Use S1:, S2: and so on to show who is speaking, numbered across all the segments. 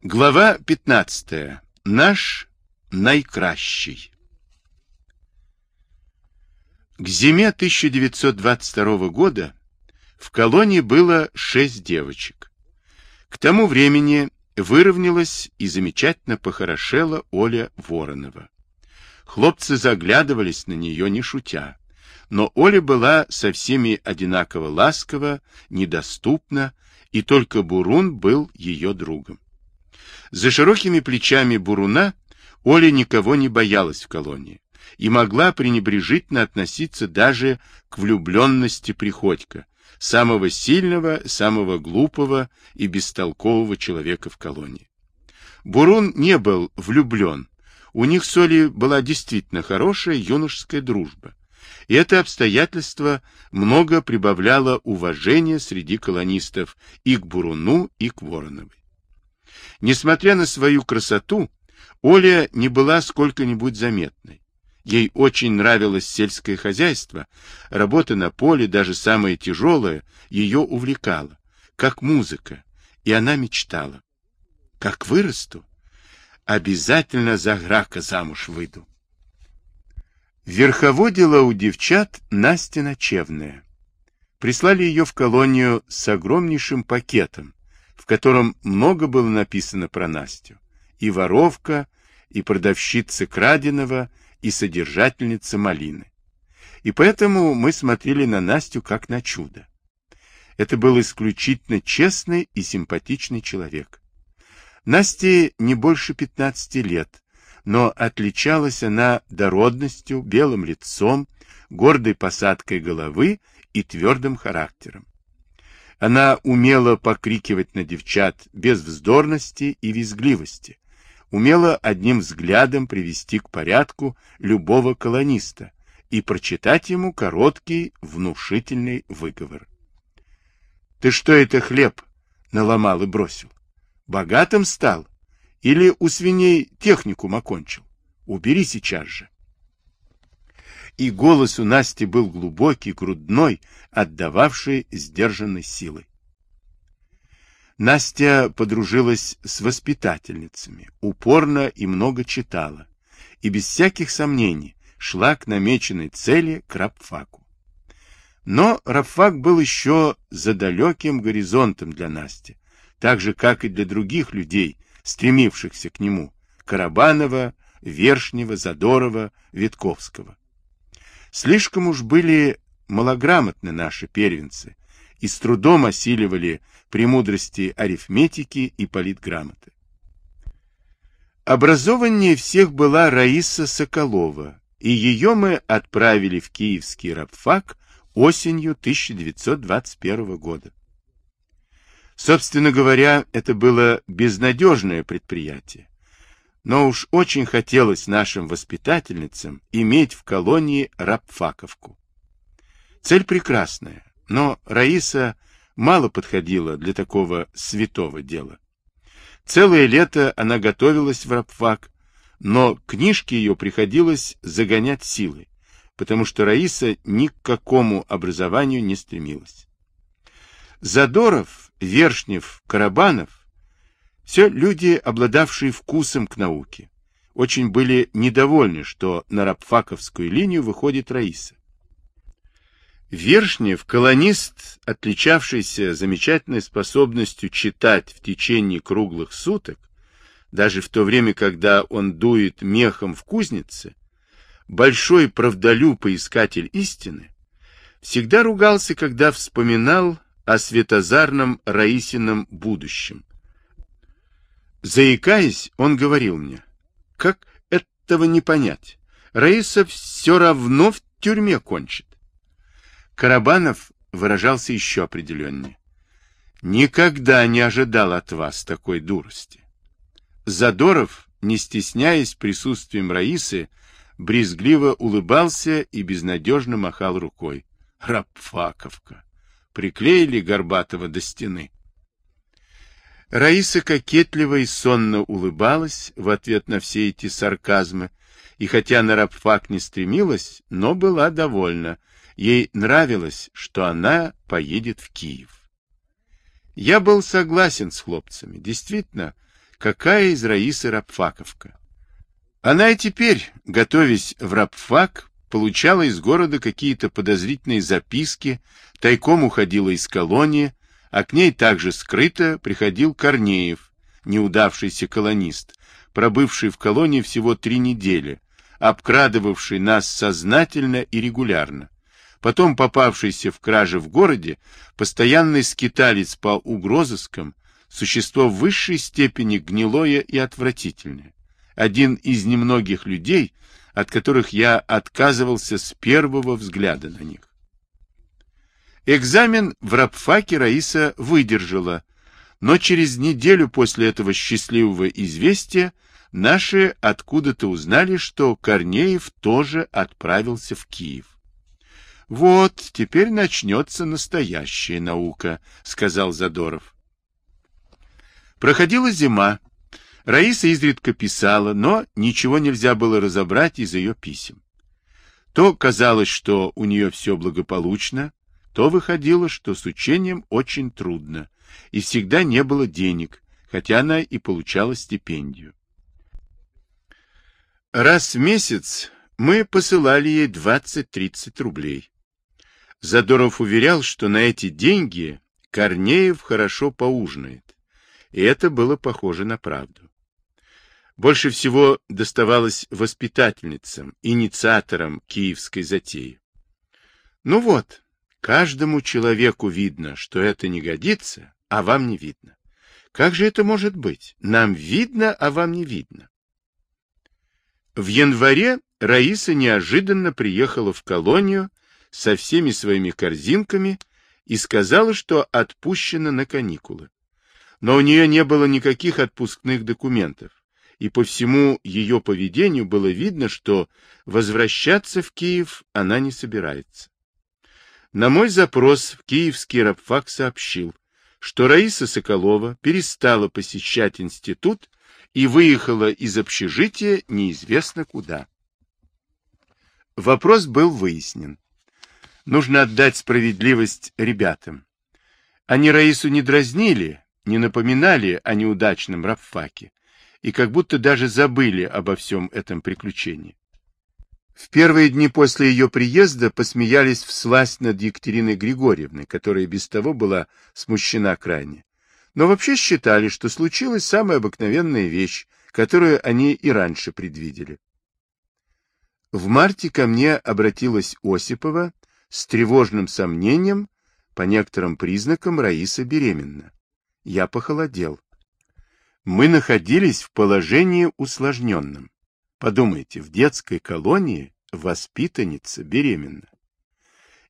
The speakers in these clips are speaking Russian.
S1: Глава 15. Наш найкращий. К зиме 1922 года в колонии было шесть девочек. К тому времени выровнялась и замечательно похорошела Оля Воронова. Хлопцы заглядывались на нее, не шутя. Но Оля была со всеми одинаково ласкова, недоступна, и только Бурун был ее другом. За широкими плечами Буруна Оля никого не боялась в колонии и могла пренебрежительно относиться даже к влюбленности Приходько, самого сильного, самого глупого и бестолкового человека в колонии. Бурун не был влюблен, у них с Олей была действительно хорошая юношеская дружба. И это обстоятельство много прибавляло уважения среди колонистов и к Буруну, и к Вороновой. Несмотря на свою красоту, Оля не была сколько-нибудь заметной. Ей очень нравилось сельское хозяйство, работа на поле, даже самая тяжелая, ее увлекала, как музыка, и она мечтала. Как вырасту, обязательно за Грака замуж выйду. Верховодила у девчат Настя Ночевная. Прислали ее в колонию с огромнейшим пакетом, в котором много было написано про Настю. И воровка, и продавщица краденого, и содержательница малины. И поэтому мы смотрели на Настю как на чудо. Это был исключительно честный и симпатичный человек. Насте не больше 15 лет, но отличалась она дородностью, белым лицом, гордой посадкой головы и твердым характером. Она умела покрикивать на девчат без вздорности и визгливости, умела одним взглядом привести к порядку любого колониста и прочитать ему короткий внушительный выговор. — Ты что это хлеб наломал и бросил? Богатым стал? Или у свиней техникум окончил? Убери сейчас же и голос у Насти был глубокий, грудной, отдававший сдержанной силой. Настя подружилась с воспитательницами, упорно и много читала, и без всяких сомнений шла к намеченной цели к рабфаку. Но рабфак был еще за далеким горизонтом для Насти, так же, как и для других людей, стремившихся к нему, Карабанова, Вершнева, Задорова, Витковского. Слишком уж были малограмотны наши первенцы и с трудом осиливали премудрости арифметики и политграмоты. Образованнее всех была Раиса Соколова, и ее мы отправили в Киевский рабфак осенью 1921 года. Собственно говоря, это было безнадежное предприятие но уж очень хотелось нашим воспитательницам иметь в колонии рабфаковку. Цель прекрасная, но Раиса мало подходила для такого святого дела. Целое лето она готовилась в рабфак, но книжки ее приходилось загонять силой, потому что Раиса ни к какому образованию не стремилась. Задоров, Вершнев, Карабанов все люди, обладавшие вкусом к науке, очень были недовольны, что на рабфаковскую линию выходит Раиса. Вершнев, колонист, отличавшийся замечательной способностью читать в течение круглых суток, даже в то время, когда он дует мехом в кузнице, большой правдолюб и искатель истины, всегда ругался, когда вспоминал о светозарном Раисином будущем, Заикаясь, он говорил мне, как этого не понять? Раиса все равно в тюрьме кончит. Карабанов выражался еще определеннее. Никогда не ожидал от вас такой дурости. Задоров, не стесняясь присутствием Раисы, брезгливо улыбался и безнадежно махал рукой. Рабфаковка! Приклеили Горбатова до стены. Раиса кокетливо и сонно улыбалась в ответ на все эти сарказмы, и хотя на рабфак не стремилась, но была довольна. Ей нравилось, что она поедет в Киев. Я был согласен с хлопцами. Действительно, какая из Раисы рабфаковка. Она и теперь, готовясь в рабфак, получала из города какие-то подозрительные записки, тайком уходила из колонии, а к ней также скрыто приходил Корнеев, неудавшийся колонист, пробывший в колонии всего три недели, обкрадывавший нас сознательно и регулярно. Потом попавшийся в краже в городе, постоянный скиталец по угрозыскам, существо в высшей степени гнилое и отвратительное. Один из немногих людей, от которых я отказывался с первого взгляда на них. Экзамен в рабфаке Раиса выдержала, но через неделю после этого счастливого известия наши откуда-то узнали, что Корнеев тоже отправился в Киев. «Вот, теперь начнется настоящая наука», — сказал Задоров. Проходила зима. Раиса изредка писала, но ничего нельзя было разобрать из ее писем. То казалось, что у нее все благополучно, то выходило, что с учением очень трудно, и всегда не было денег, хотя она и получала стипендию. Раз в месяц мы посылали ей 20-30 рублей. Задоров уверял, что на эти деньги Корнеев хорошо поужинает и это было похоже на правду. Больше всего доставалось воспитательницам, инициаторам киевской затеи. Ну вот, каждому человеку видно, что это не годится, а вам не видно. Как же это может быть? Нам видно, а вам не видно. В январе Раиса неожиданно приехала в колонию со всеми своими корзинками и сказала, что отпущена на каникулы но у нее не было никаких отпускных документов, и по всему ее поведению было видно, что возвращаться в Киев она не собирается. На мой запрос в киевский рабфак сообщил, что Раиса Соколова перестала посещать институт и выехала из общежития неизвестно куда. Вопрос был выяснен. Нужно отдать справедливость ребятам. Они Раису не дразнили, не напоминали о неудачном рабфаке и как будто даже забыли обо всем этом приключении. В первые дни после ее приезда посмеялись всласть над Екатериной Григорьевной, которая без того была смущена крайне. Но вообще считали, что случилась самая обыкновенная вещь, которую они и раньше предвидели. В марте ко мне обратилась Осипова с тревожным сомнением, по некоторым признакам Раиса беременна я похолодел. Мы находились в положении усложненном. Подумайте, в детской колонии воспитанница беременна.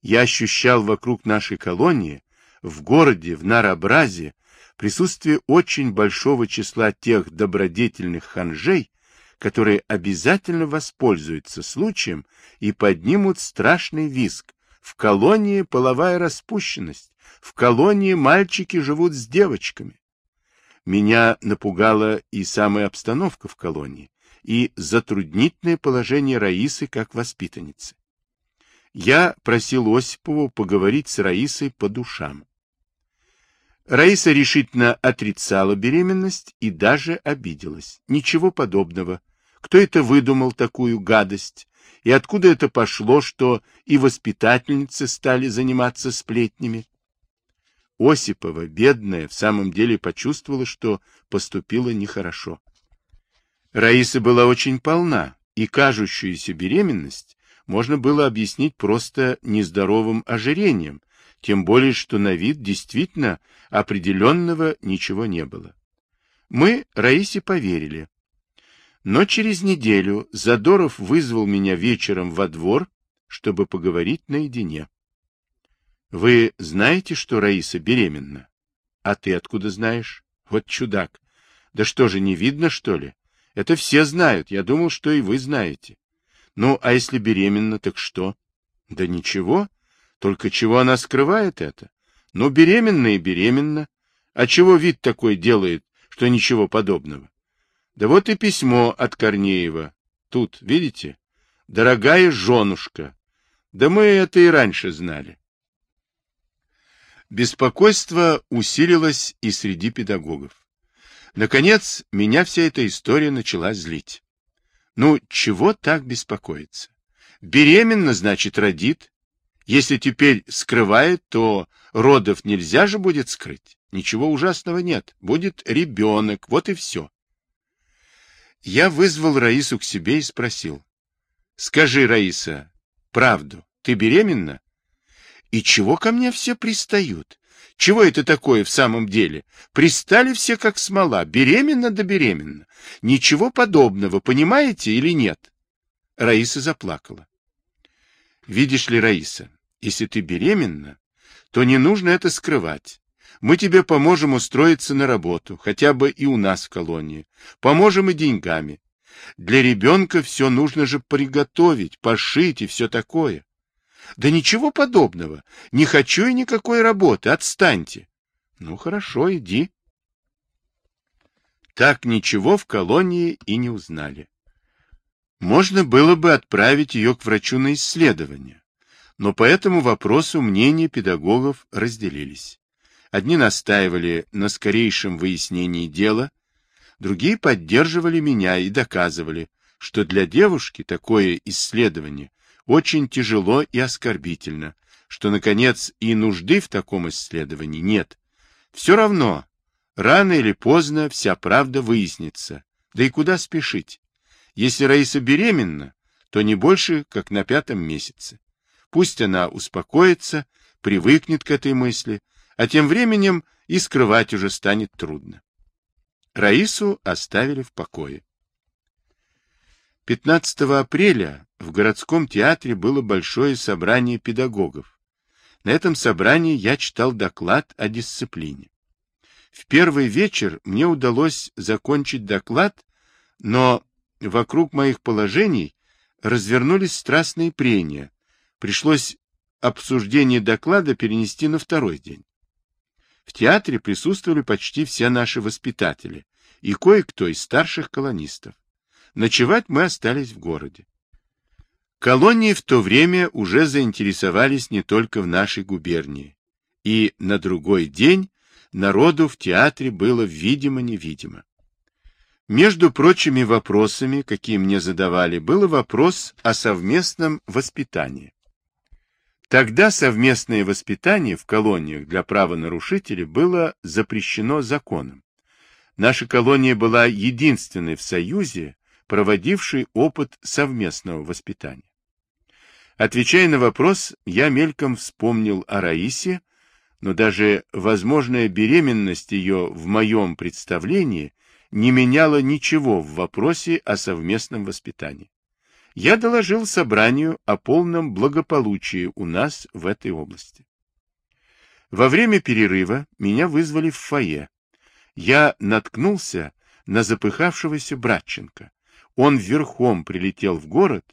S1: Я ощущал вокруг нашей колонии, в городе, в Нарабразе, присутствие очень большого числа тех добродетельных ханжей, которые обязательно воспользуются случаем и поднимут страшный визг. В колонии половая распущенность, в колонии мальчики живут с девочками. Меня напугала и самая обстановка в колонии, и затруднительное положение Раисы как воспитанницы. Я просил Осипову поговорить с Раисой по душам. Раиса решительно отрицала беременность и даже обиделась. Ничего подобного. Кто это выдумал такую гадость? И откуда это пошло, что и воспитательницы стали заниматься сплетнями? Осипова, бедная, в самом деле почувствовала, что поступила нехорошо. Раиса была очень полна, и кажущуюся беременность можно было объяснить просто нездоровым ожирением, тем более, что на вид действительно определенного ничего не было. Мы Раисе поверили. Но через неделю Задоров вызвал меня вечером во двор, чтобы поговорить наедине. Вы знаете, что Раиса беременна? А ты откуда знаешь? Вот чудак. Да что же, не видно, что ли? Это все знают. Я думал, что и вы знаете. Ну, а если беременна, так что? Да ничего. Только чего она скрывает это? Ну, беременна и беременна. А чего вид такой делает, что ничего подобного? Да вот и письмо от Корнеева. Тут, видите? Дорогая женушка. Да мы это и раньше знали. Беспокойство усилилось и среди педагогов. Наконец, меня вся эта история начала злить. Ну, чего так беспокоиться? Беременна, значит, родит. Если теперь скрывает, то родов нельзя же будет скрыть. Ничего ужасного нет. Будет ребенок, вот и все. Я вызвал Раису к себе и спросил. Скажи, Раиса, правду, ты беременна? И чего ко мне все пристают? Чего это такое в самом деле? Пристали все как смола, беременна да беременна. Ничего подобного, понимаете или нет? Раиса заплакала. Видишь ли, Раиса, если ты беременна, то не нужно это скрывать. Мы тебе поможем устроиться на работу, хотя бы и у нас в колонии. Поможем и деньгами. Для ребенка все нужно же приготовить, пошить и все такое. Да ничего подобного. Не хочу и никакой работы. Отстаньте. Ну, хорошо, иди. Так ничего в колонии и не узнали. Можно было бы отправить ее к врачу на исследование. Но по этому вопросу мнения педагогов разделились. Одни настаивали на скорейшем выяснении дела, другие поддерживали меня и доказывали, что для девушки такое исследование очень тяжело и оскорбительно, что, наконец, и нужды в таком исследовании нет. Все равно, рано или поздно вся правда выяснится. Да и куда спешить? Если Раиса беременна, то не больше, как на пятом месяце. Пусть она успокоится, привыкнет к этой мысли, а тем временем и скрывать уже станет трудно. Раису оставили в покое. 15 апреля в городском театре было большое собрание педагогов. На этом собрании я читал доклад о дисциплине. В первый вечер мне удалось закончить доклад, но вокруг моих положений развернулись страстные прения. Пришлось обсуждение доклада перенести на второй день. В театре присутствовали почти все наши воспитатели и кое-кто из старших колонистов. Ночевать мы остались в городе. Колонии в то время уже заинтересовались не только в нашей губернии, и на другой день народу в театре было видимо-невидимо. Между прочими вопросами, какие мне задавали, был вопрос о совместном воспитании. Тогда совместное воспитание в колониях для правонарушителей было запрещено законом. Наша колония была единственной в Союзе, проводившей опыт совместного воспитания. Отвечая на вопрос, я мельком вспомнил о Раисе, но даже возможная беременность ее в моем представлении не меняла ничего в вопросе о совместном воспитании. Я доложил собранию о полном благополучии у нас в этой области. Во время перерыва меня вызвали в фойе. Я наткнулся на запыхавшегося Братченко. Он верхом прилетел в город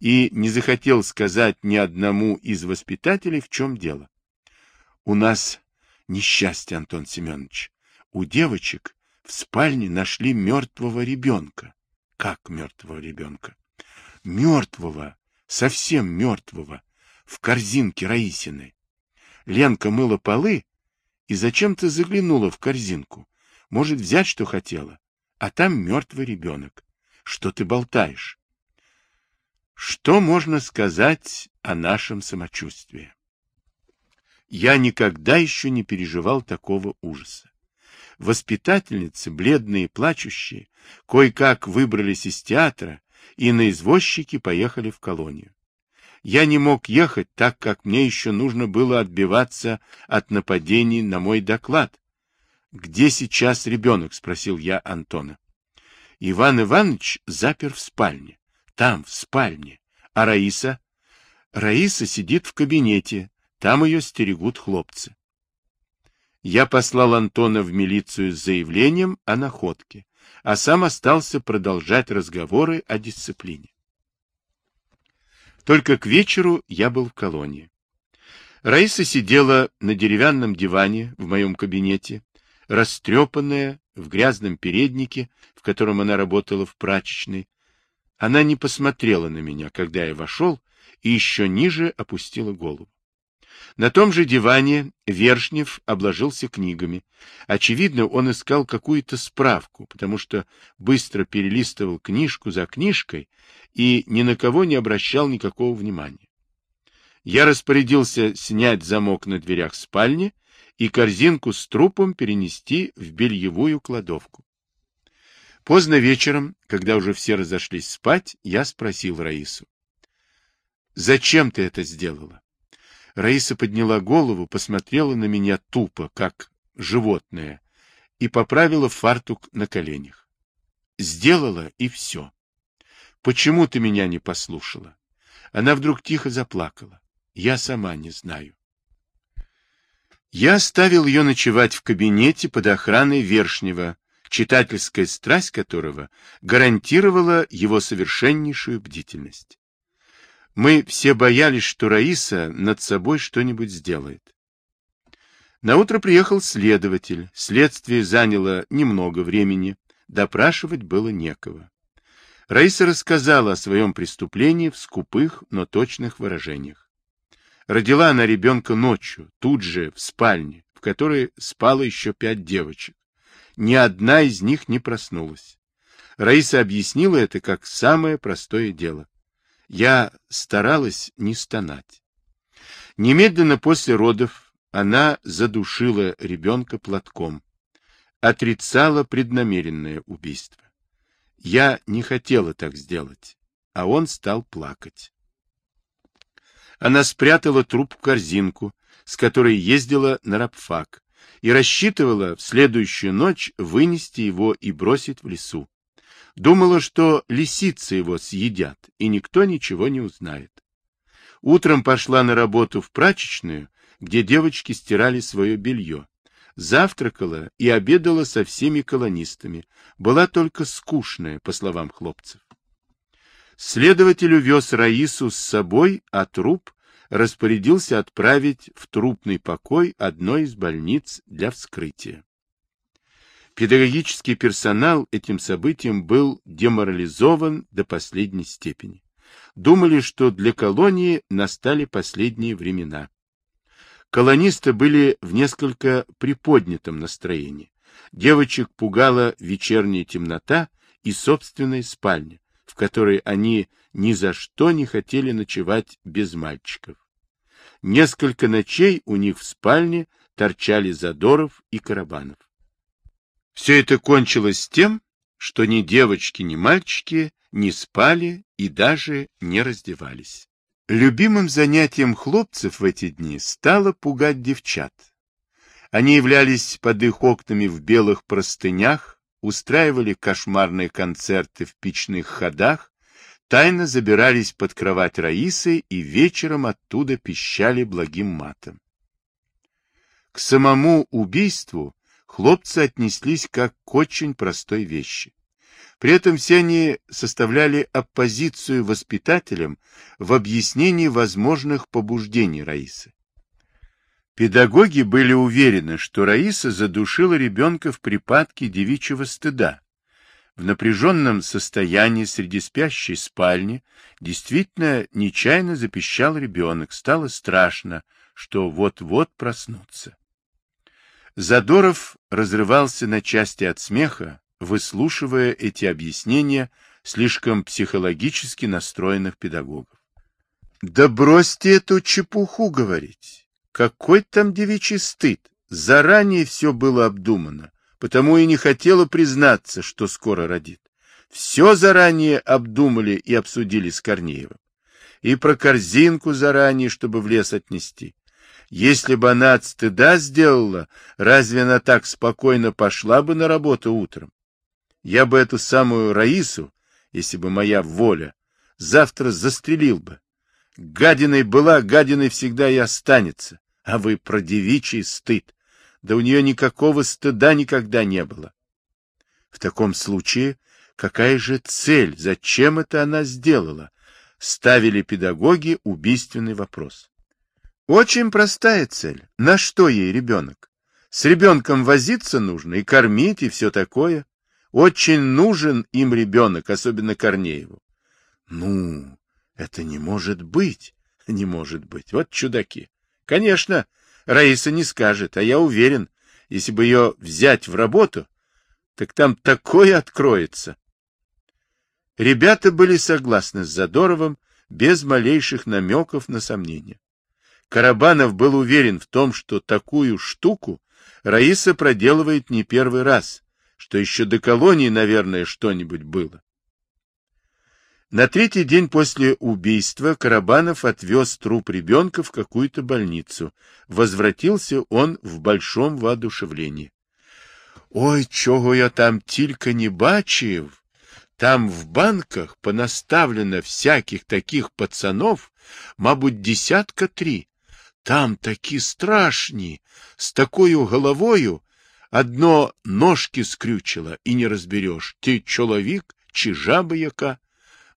S1: и не захотел сказать ни одному из воспитателей, в чем дело. У нас несчастье, Антон Семенович. У девочек в спальне нашли мертвого ребенка. Как мертвого ребенка? Мертвого, совсем мертвого, в корзинке Раисиной. Ленка мыла полы и зачем-то заглянула в корзинку. Может, взять, что хотела. А там мертвый ребенок. Что ты болтаешь? Что можно сказать о нашем самочувствии? Я никогда еще не переживал такого ужаса. Воспитательницы, бледные и плачущие, кое-как выбрались из театра и на извозчике поехали в колонию. Я не мог ехать, так как мне еще нужно было отбиваться от нападений на мой доклад. «Где сейчас ребенок?» — спросил я Антона. Иван Иванович запер в спальне. Там, в спальне. А Раиса? Раиса сидит в кабинете. Там ее стерегут хлопцы. Я послал Антона в милицию с заявлением о находке, а сам остался продолжать разговоры о дисциплине. Только к вечеру я был в колонии. Раиса сидела на деревянном диване в моем кабинете, растрепанная, в грязном переднике, в котором она работала в прачечной, она не посмотрела на меня, когда я вошел, и еще ниже опустила голову. На том же диване Вершнев обложился книгами. Очевидно, он искал какую-то справку, потому что быстро перелистывал книжку за книжкой и ни на кого не обращал никакого внимания. Я распорядился снять замок на дверях спальни и корзинку с трупом перенести в бельевую кладовку. Поздно вечером, когда уже все разошлись спать, я спросил Раису. «Зачем ты это сделала?» Раиса подняла голову, посмотрела на меня тупо, как животное, и поправила фартук на коленях. Сделала, и все. Почему ты меня не послушала? Она вдруг тихо заплакала. Я сама не знаю. Я оставил ее ночевать в кабинете под охраной Вершнего, читательская страсть которого гарантировала его совершеннейшую бдительность. Мы все боялись, что Раиса над собой что-нибудь сделает. На утро приехал следователь. Следствие заняло немного времени. Допрашивать было некого. Раиса рассказала о своем преступлении в скупых, но точных выражениях. Родила она ребенка ночью, тут же, в спальне, в которой спало еще пять девочек. Ни одна из них не проснулась. Раиса объяснила это как самое простое дело. Я старалась не стонать. Немедленно после родов она задушила ребенка платком. Отрицала преднамеренное убийство. Я не хотела так сделать, а он стал плакать. Она спрятала труп в корзинку, с которой ездила на рабфак, и рассчитывала в следующую ночь вынести его и бросить в лесу. Думала, что лисицы его съедят, и никто ничего не узнает. Утром пошла на работу в прачечную, где девочки стирали свое белье. Завтракала и обедала со всеми колонистами. Была только скучная, по словам хлопцев. Следователь увез Раису с собой, а труп распорядился отправить в трупный покой одной из больниц для вскрытия. Педагогический персонал этим событием был деморализован до последней степени. Думали, что для колонии настали последние времена. Колонисты были в несколько приподнятом настроении. Девочек пугала вечерняя темнота и собственная спальня, в которой они ни за что не хотели ночевать без мальчиков. Несколько ночей у них в спальне торчали Задоров и Карабанов. Все это кончилось тем, что ни девочки, ни мальчики не спали и даже не раздевались. Любимым занятием хлопцев в эти дни стало пугать девчат. Они являлись под их окнами в белых простынях, устраивали кошмарные концерты в печных ходах, тайно забирались под кровать Раисы и вечером оттуда пищали благим матом. К самому убийству хлопцы отнеслись как к очень простой вещи. При этом все они составляли оппозицию воспитателям в объяснении возможных побуждений Раисы. Педагоги были уверены, что Раиса задушила ребенка в припадке девичьего стыда. В напряженном состоянии среди спящей спальни действительно нечаянно запищал ребенок, стало страшно, что вот-вот проснутся. Задоров разрывался на части от смеха, выслушивая эти объяснения слишком психологически настроенных педагогов. Да бросьте эту чепуху говорить. Какой там девичий стыд? Заранее все было обдумано, потому и не хотела признаться, что скоро родит. Все заранее обдумали и обсудили с Корнеевым. И про корзинку заранее, чтобы в лес отнести. Если бы она от стыда сделала, разве она так спокойно пошла бы на работу утром? Я бы эту самую Раису, если бы моя воля, завтра застрелил бы. Гадиной была, гадиной всегда и останется. А вы про девичий стыд. Да у нее никакого стыда никогда не было. В таком случае, какая же цель, зачем это она сделала? Ставили педагоги убийственный вопрос. Очень простая цель. На что ей ребенок? С ребенком возиться нужно и кормить, и все такое. Очень нужен им ребенок, особенно Корнееву. Ну, это не может быть, не может быть. Вот чудаки. Конечно, Раиса не скажет, а я уверен, если бы ее взять в работу, так там такое откроется. Ребята были согласны с Задоровым без малейших намеков на сомнения. Карабанов был уверен в том, что такую штуку Раиса проделывает не первый раз, что еще до колонии, наверное, что-нибудь было. На третий день после убийства Карабанов отвез труп ребенка в какую-то больницу. Возвратился он в большом воодушевлении. «Ой, чого я там тільки не бачив! Там в банках понаставлено всяких таких пацанов, мабуть, десятка три. Там такі страшні, з такою головою, одно ножки скрючило, і не розбереш, ти чоловік чи жаба яка.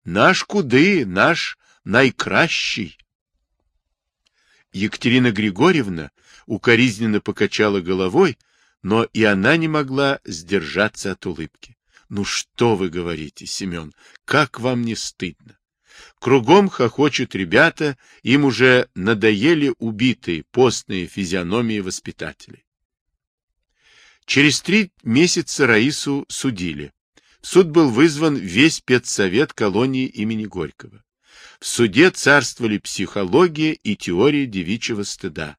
S1: Наш куди, наш найкращий. Екатерина Григорьевна укоризненно покачала головой, но и она не могла сдержаться от улыбки. Ну что вы говорите, Семен, как вам не стыдно? Кругом хохочут ребята, им уже надоели убитые постные физиономии воспитателей. Через три месяца Раису судили. Суд был вызван весь педсовет колонии имени Горького. В суде царствовали психология и теория девичьего стыда.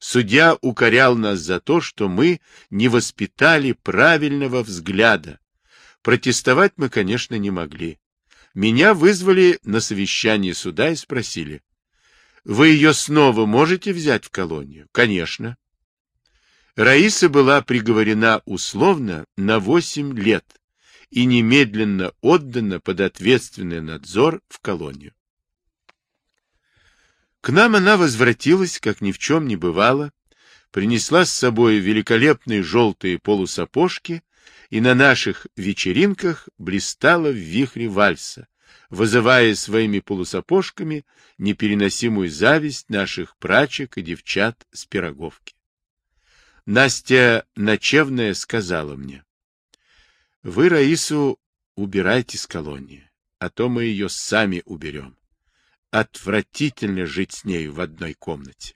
S1: Судья укорял нас за то, что мы не воспитали правильного взгляда. Протестовать мы, конечно, не могли. Меня вызвали на совещание суда и спросили. Вы ее снова можете взять в колонию? Конечно. Раиса была приговорена условно на 8 лет и немедленно отдана под ответственный надзор в колонию. К нам она возвратилась, как ни в чем не бывало, принесла с собой великолепные желтые полусапожки и на наших вечеринках блистала в вихре вальса, вызывая своими полусапожками непереносимую зависть наших прачек и девчат с пироговки. Настя Ночевная сказала мне, вы Раису убирайте с колонии, а то мы ее сами уберем. Отвратительно жить с нею в одной комнате.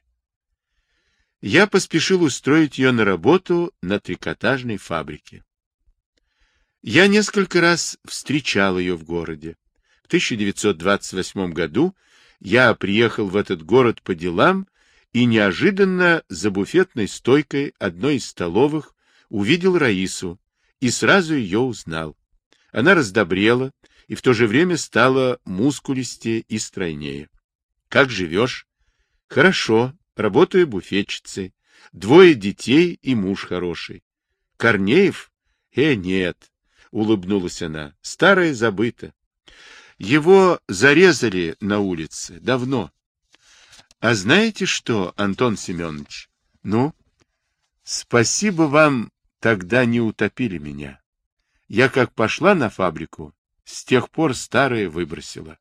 S1: Я поспешил устроить ее на работу на трикотажной фабрике. Я несколько раз встречал ее в городе. В 1928 году я приехал в этот город по делам и неожиданно за буфетной стойкой одной из столовых увидел Раису, и сразу ее узнал. Она раздобрела и в то же время стала мускулистее и стройнее. Как живешь? Хорошо, работаю буфетчицей. Двое детей и муж хороший. Корнеев? Э, нет, улыбнулась она. Старое забыто. Его зарезали на улице давно. А знаете что, Антон Семенович? Ну? Спасибо вам Тогда не утопили меня. Я как пошла на фабрику, с тех пор старое выбросила.